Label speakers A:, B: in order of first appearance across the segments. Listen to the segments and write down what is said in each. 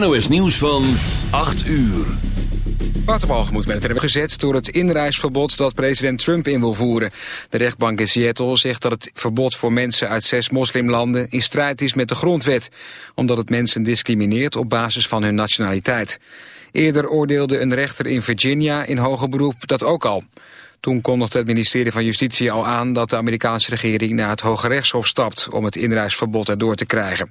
A: NOS Nieuws van 8 uur.
B: Waterbalgemoed met het hebben gezet door het inreisverbod dat president Trump in wil voeren. De rechtbank in Seattle zegt dat het verbod voor mensen uit zes moslimlanden in strijd is met de grondwet, omdat het mensen discrimineert op basis van hun nationaliteit. Eerder oordeelde een rechter in Virginia in hoger beroep dat ook al. Toen kondigde het ministerie van Justitie al aan dat de Amerikaanse regering naar het Hoge Rechtshof stapt om het inreisverbod erdoor te krijgen.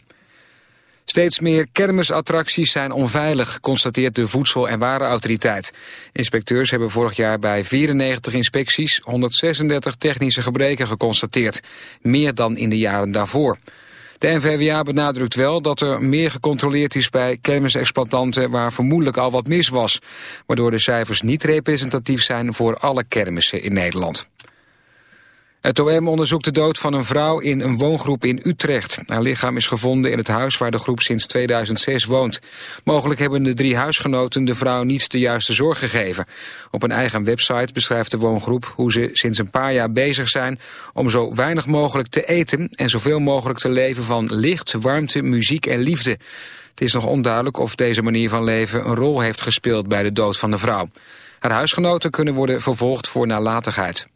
B: Steeds meer kermisattracties zijn onveilig, constateert de Voedsel- en Warenautoriteit. Inspecteurs hebben vorig jaar bij 94 inspecties 136 technische gebreken geconstateerd. Meer dan in de jaren daarvoor. De NVWA benadrukt wel dat er meer gecontroleerd is bij kermisexploitanten waar vermoedelijk al wat mis was. Waardoor de cijfers niet representatief zijn voor alle kermissen in Nederland. Het OM onderzoekt de dood van een vrouw in een woongroep in Utrecht. Haar lichaam is gevonden in het huis waar de groep sinds 2006 woont. Mogelijk hebben de drie huisgenoten de vrouw niet de juiste zorg gegeven. Op een eigen website beschrijft de woongroep hoe ze sinds een paar jaar bezig zijn... om zo weinig mogelijk te eten en zoveel mogelijk te leven van licht, warmte, muziek en liefde. Het is nog onduidelijk of deze manier van leven een rol heeft gespeeld bij de dood van de vrouw. Haar huisgenoten kunnen worden vervolgd voor nalatigheid.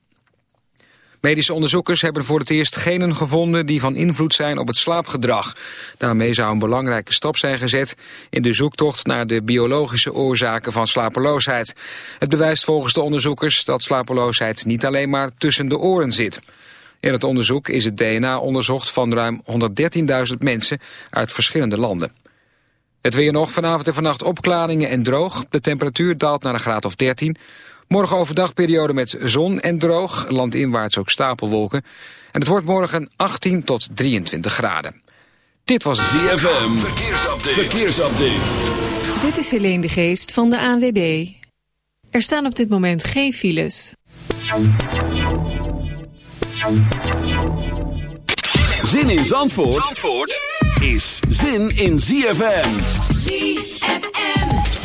B: Medische onderzoekers hebben voor het eerst genen gevonden die van invloed zijn op het slaapgedrag. Daarmee zou een belangrijke stap zijn gezet in de zoektocht naar de biologische oorzaken van slapeloosheid. Het bewijst volgens de onderzoekers dat slapeloosheid niet alleen maar tussen de oren zit. In het onderzoek is het DNA onderzocht van ruim 113.000 mensen uit verschillende landen. Het weer nog vanavond en vannacht opklaringen en droog. De temperatuur daalt naar een graad of 13. Morgen overdag periode met zon en droog. Landinwaarts ook stapelwolken. En het wordt morgen 18 tot 23 graden. Dit was
A: ZFM. Verkeersupdate. Verkeersupdate.
C: Dit is Helene de Geest van de ANWB. Er staan op dit moment geen files.
A: Zin in Zandvoort, Zandvoort is zin in ZFM.
D: ZFM.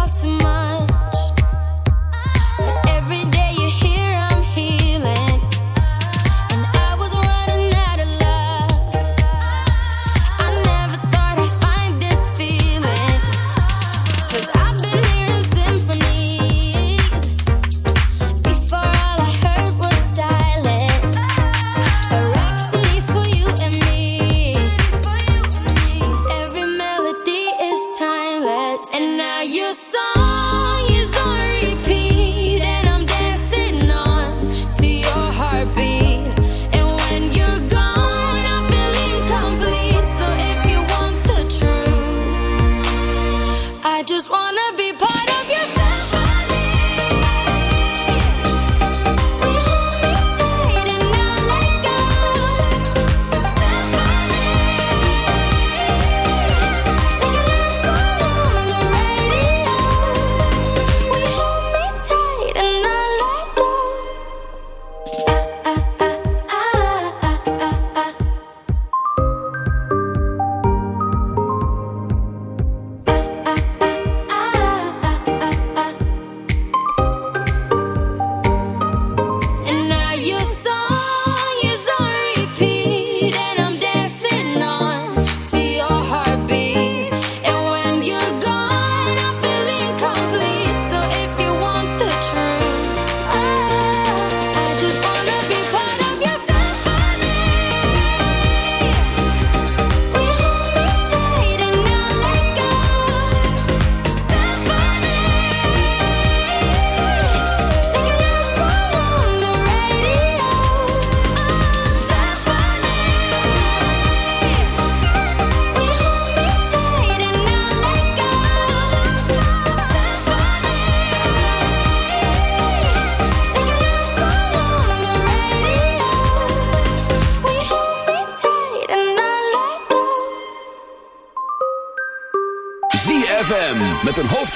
E: talk to
F: me